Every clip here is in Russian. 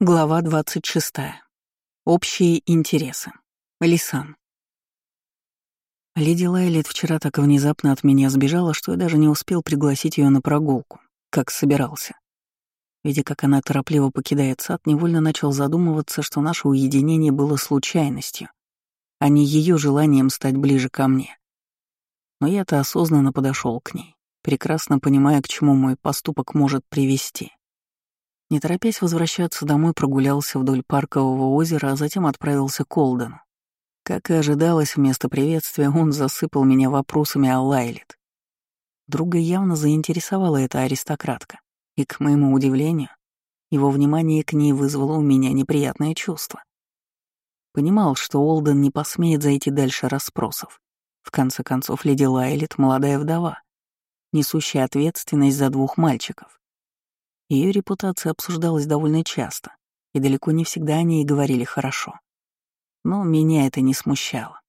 Глава 26. Общие интересы. Лисан. Леди Лайлет вчера так внезапно от меня сбежала, что я даже не успел пригласить ее на прогулку, как собирался. Видя, как она торопливо покидает сад, невольно начал задумываться, что наше уединение было случайностью, а не ее желанием стать ближе ко мне. Но я-то осознанно подошел к ней, прекрасно понимая, к чему мой поступок может привести. Не торопясь возвращаться домой, прогулялся вдоль паркового озера, а затем отправился к Олдену. Как и ожидалось, вместо приветствия он засыпал меня вопросами о Лайлет. Друга явно заинтересовала эта аристократка, и, к моему удивлению, его внимание к ней вызвало у меня неприятное чувство. Понимал, что Олден не посмеет зайти дальше расспросов. В конце концов, леди Лайлет — молодая вдова, несущая ответственность за двух мальчиков. Ее репутация обсуждалась довольно часто, и далеко не всегда о ней говорили хорошо. Но меня это не смущало.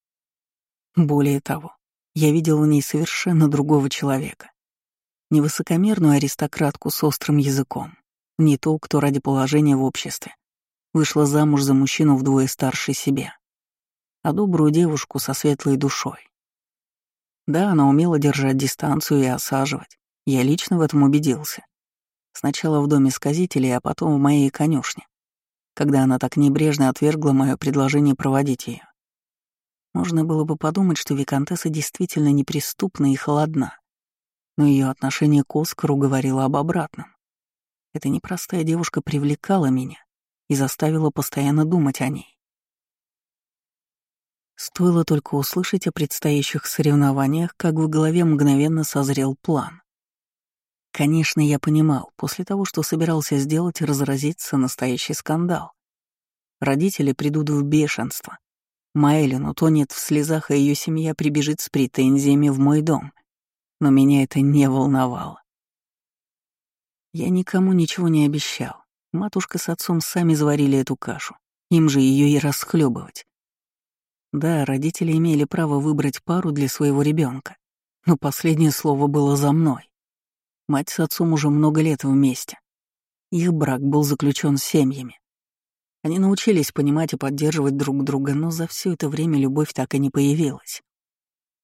Более того, я видел в ней совершенно другого человека. Не высокомерную аристократку с острым языком, не ту, кто ради положения в обществе вышла замуж за мужчину вдвое старше себя, а добрую девушку со светлой душой. Да, она умела держать дистанцию и осаживать. Я лично в этом убедился. Сначала в доме сказителей, а потом в моей конюшне, когда она так небрежно отвергла мое предложение проводить ее. Можно было бы подумать, что Викантесса действительно неприступна и холодна, но ее отношение к Оскару говорило об обратном. Эта непростая девушка привлекала меня и заставила постоянно думать о ней. Стоило только услышать о предстоящих соревнованиях, как в голове мгновенно созрел план. Конечно, я понимал, после того, что собирался сделать, разразится настоящий скандал. Родители придут в бешенство. Майлин утонет в слезах, а ее семья прибежит с претензиями в мой дом. Но меня это не волновало. Я никому ничего не обещал. Матушка с отцом сами заварили эту кашу. Им же ее и расхлебывать. Да, родители имели право выбрать пару для своего ребенка, но последнее слово было за мной. Мать с отцом уже много лет вместе. Их брак был заключен семьями. Они научились понимать и поддерживать друг друга, но за все это время любовь так и не появилась.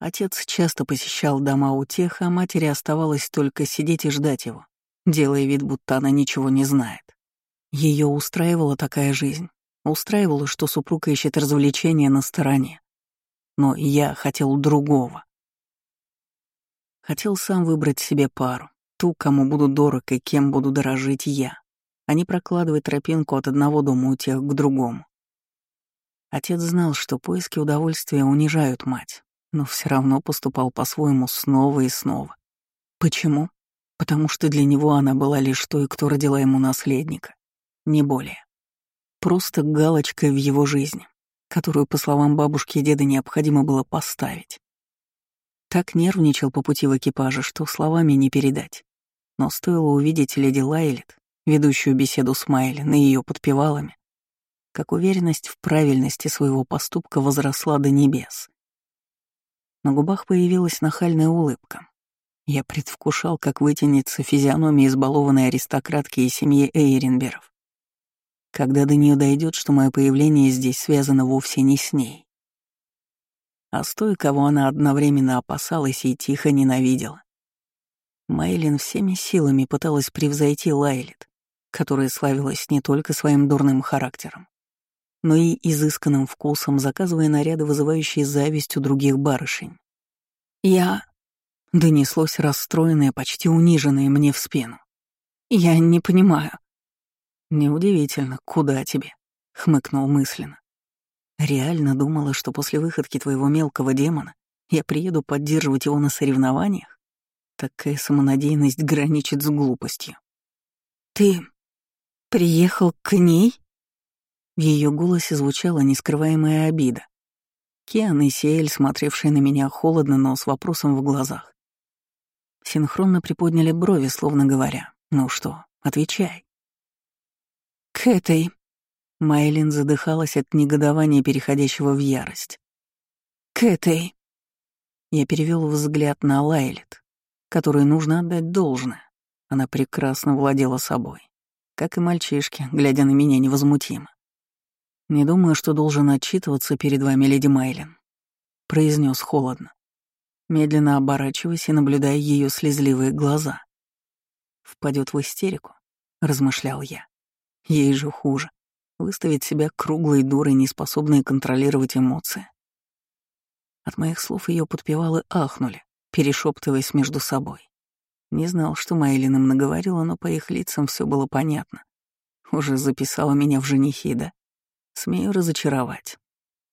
Отец часто посещал дома у тех, а матери оставалось только сидеть и ждать его, делая вид, будто она ничего не знает. Ее устраивала такая жизнь. Устраивало, что супруга ищет развлечения на стороне. Но я хотел другого. Хотел сам выбрать себе пару, Ту, кому буду дорог и кем буду дорожить я, а не прокладывать тропинку от одного дома у тех к другому. Отец знал, что поиски удовольствия унижают мать, но все равно поступал по-своему снова и снова. Почему? Потому что для него она была лишь той, кто родила ему наследника, не более. Просто галочка в его жизни, которую, по словам бабушки и деда, необходимо было поставить. Так нервничал по пути в экипаже, что словами не передать. Но стоило увидеть леди Лайлет, ведущую беседу с Майлен и ее подпевалами, как уверенность в правильности своего поступка возросла до небес. На губах появилась нахальная улыбка. Я предвкушал, как вытянется физиономия избалованной аристократки и семьи Эйренберов. Когда до нее дойдет, что мое появление здесь связано вовсе не с ней, а с той, кого она одновременно опасалась и тихо ненавидела. Мейлин всеми силами пыталась превзойти Лайлет, которая славилась не только своим дурным характером, но и изысканным вкусом, заказывая наряды, вызывающие зависть у других барышень. «Я...» — донеслось расстроенное, почти униженное мне в спину. «Я не понимаю». «Неудивительно, куда тебе?» — хмыкнул мысленно. «Реально думала, что после выходки твоего мелкого демона я приеду поддерживать его на соревнованиях? Такая самонадеянность граничит с глупостью. «Ты приехал к ней?» В ее голосе звучала нескрываемая обида. Киан и Сиэль, смотревшие на меня холодно, но с вопросом в глазах, синхронно приподняли брови, словно говоря, «Ну что, отвечай». «К этой...» Майлин задыхалась от негодования, переходящего в ярость. «К этой...» Я перевел взгляд на Лайлет, которой нужно отдать должное. Она прекрасно владела собой. как и мальчишки, глядя на меня невозмутимо. «Не думаю, что должен отчитываться перед вами, леди Майлен», — произнес холодно, медленно оборачиваясь и наблюдая ее слезливые глаза. «Впадет в истерику», — размышлял я. «Ей же хуже. Выставить себя круглой дурой, неспособной контролировать эмоции. От моих слов ее подпевалы ахнули, перешептываясь между собой. Не знал, что Майлин им наговорила, но по их лицам все было понятно. Уже записала меня в женихи, да? Смею разочаровать.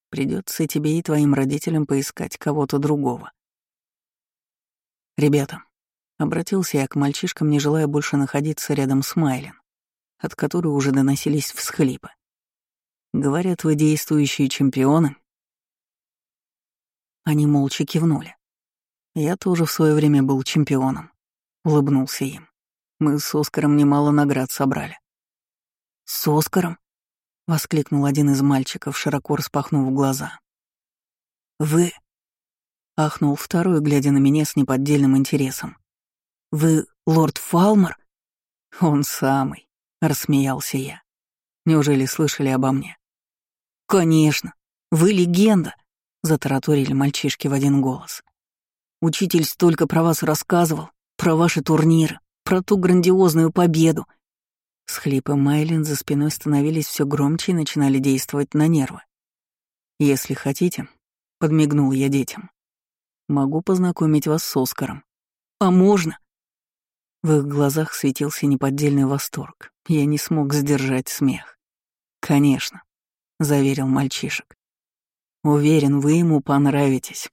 Придется тебе и твоим родителям поискать кого-то другого. Ребята, обратился я к мальчишкам, не желая больше находиться рядом с Майлин, от которой уже доносились всхлипы. Говорят, вы действующие чемпионы, они молча кивнули. Я тоже в свое время был чемпионом. Улыбнулся им. Мы с Оскаром немало наград собрали. «С Оскаром?» — воскликнул один из мальчиков, широко распахнув глаза. «Вы...» — ахнул второй, глядя на меня с неподдельным интересом. «Вы лорд Фалмер?» «Он самый», — рассмеялся я. «Неужели слышали обо мне?» «Конечно. Вы легенда затараторили мальчишки в один голос. Учитель столько про вас рассказывал, про ваши турниры, про ту грандиозную победу. Схлипы Майлин за спиной становились все громче и начинали действовать на нервы. «Если хотите», — подмигнул я детям, — «могу познакомить вас с Оскаром». «А можно?» В их глазах светился неподдельный восторг. Я не смог сдержать смех. «Конечно», — заверил мальчишек. Уверен, вы ему понравитесь.